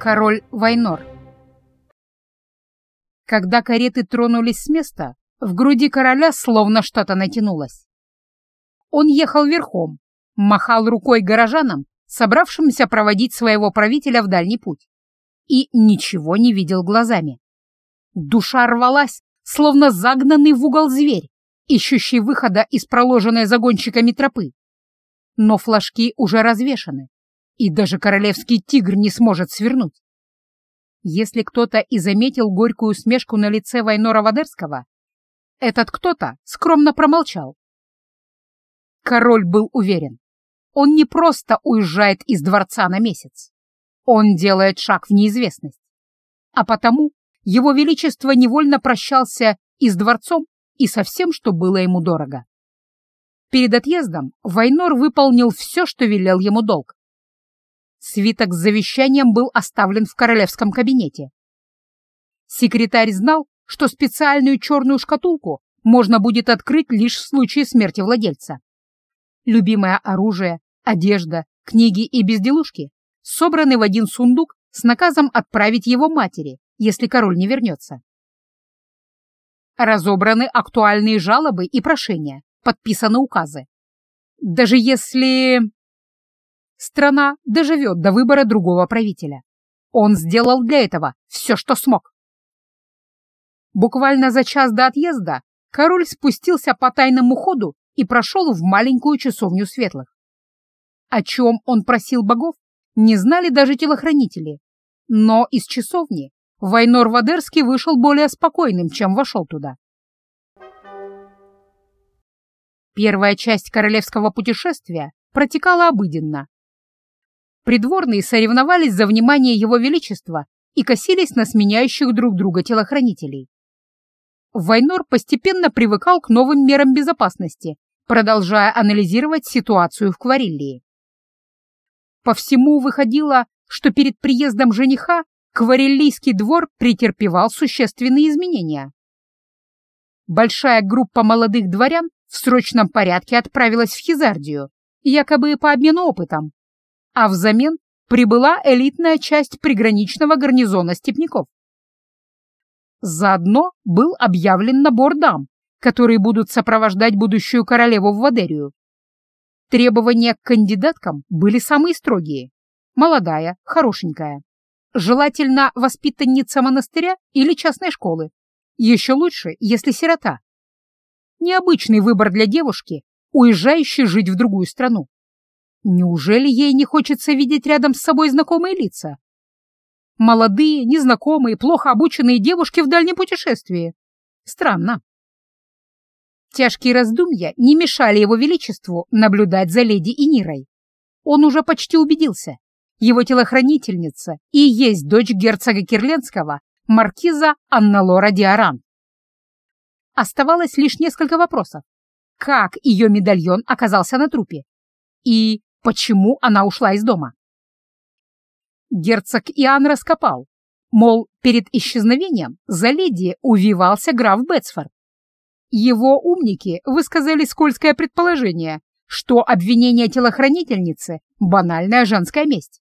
Король Вайнор Когда кареты тронулись с места, в груди короля словно что-то натянулось. Он ехал верхом, махал рукой горожанам, собравшимся проводить своего правителя в дальний путь, и ничего не видел глазами. Душа рвалась, словно загнанный в угол зверь, ищущий выхода из проложенной загонщиками тропы. Но флажки уже развешаны, и даже королевский тигр не сможет свернуть. Если кто-то и заметил горькую усмешку на лице Вайнора Вадерского, этот кто-то скромно промолчал. Король был уверен, он не просто уезжает из дворца на месяц, он делает шаг в неизвестность, а потому его величество невольно прощался и с дворцом, и со всем, что было ему дорого. Перед отъездом Вайнор выполнил все, что велел ему долг. Свиток с завещанием был оставлен в королевском кабинете. Секретарь знал, что специальную черную шкатулку можно будет открыть лишь в случае смерти владельца. Любимое оружие, одежда, книги и безделушки собраны в один сундук с наказом отправить его матери, если король не вернется. Разобраны актуальные жалобы и прошения, подписаны указы. Даже если страна доживет до выбора другого правителя. Он сделал для этого все, что смог. Буквально за час до отъезда король спустился по тайному ходу и прошел в маленькую часовню светлых. О чем он просил богов, не знали даже телохранители, но из часовни Вайнор Вадерский вышел более спокойным, чем вошел туда. Первая часть королевского путешествия протекала обыденно. Придворные соревновались за внимание его величества и косились на сменяющих друг друга телохранителей. Вайнор постепенно привыкал к новым мерам безопасности, продолжая анализировать ситуацию в Квариллии. По всему выходило, что перед приездом жениха Квареллийский двор претерпевал существенные изменения. Большая группа молодых дворян в срочном порядке отправилась в Хизардию, якобы по обмену опытом, а взамен прибыла элитная часть приграничного гарнизона степняков. Заодно был объявлен набор дам, которые будут сопровождать будущую королеву в Вадерию. Требования к кандидаткам были самые строгие. Молодая, хорошенькая. Желательно воспитанница монастыря или частной школы. Еще лучше, если сирота. Необычный выбор для девушки, уезжающей жить в другую страну. Неужели ей не хочется видеть рядом с собой знакомые лица? Молодые, незнакомые, плохо обученные девушки в дальнем путешествии. Странно. Тяжкие раздумья не мешали его величеству наблюдать за леди Инирой. Он уже почти убедился. Его телохранительница и есть дочь герцога Кирленского, маркиза Анна Лора Диаран. Оставалось лишь несколько вопросов. Как ее медальон оказался на трупе? И почему она ушла из дома? Герцог Иоанн раскопал, мол, перед исчезновением за леди увивался граф Бетсфорд. Его умники высказали скользкое предположение, что обвинение телохранительницы — банальная женская месть.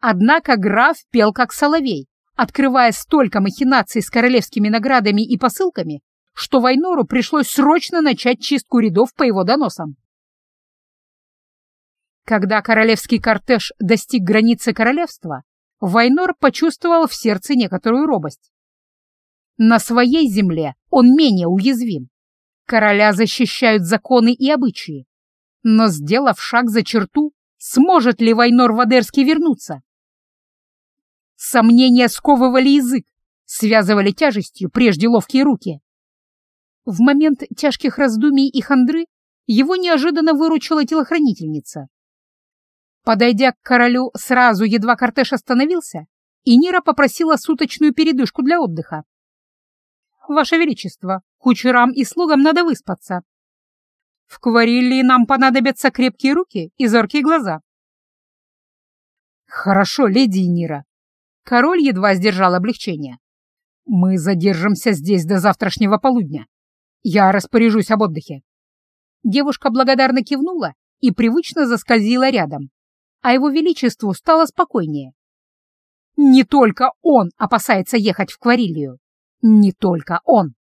Однако граф пел как соловей, открывая столько махинаций с королевскими наградами и посылками, что Вайнору пришлось срочно начать чистку рядов по его доносам. Когда королевский кортеж достиг границы королевства, Вайнор почувствовал в сердце некоторую робость. На своей земле он менее уязвим. Короля защищают законы и обычаи. Но, сделав шаг за черту, сможет ли Вайнор Вадерский вернуться? Сомнения сковывали язык, связывали тяжестью прежде ловкие руки. В момент тяжких раздумий и хандры его неожиданно выручила телохранительница. Подойдя к королю сразу, едва кортеж остановился, Инира попросила суточную передышку для отдыха. «Ваше Величество, кучерам и слугам надо выспаться. В Квариллии нам понадобятся крепкие руки и зоркие глаза». «Хорошо, леди Инира», Король едва сдержал облегчение. «Мы задержимся здесь до завтрашнего полудня. Я распоряжусь об отдыхе». Девушка благодарно кивнула и привычно заскользила рядом, а его величеству стало спокойнее. Не только он опасается ехать в Кварилью. Не только он.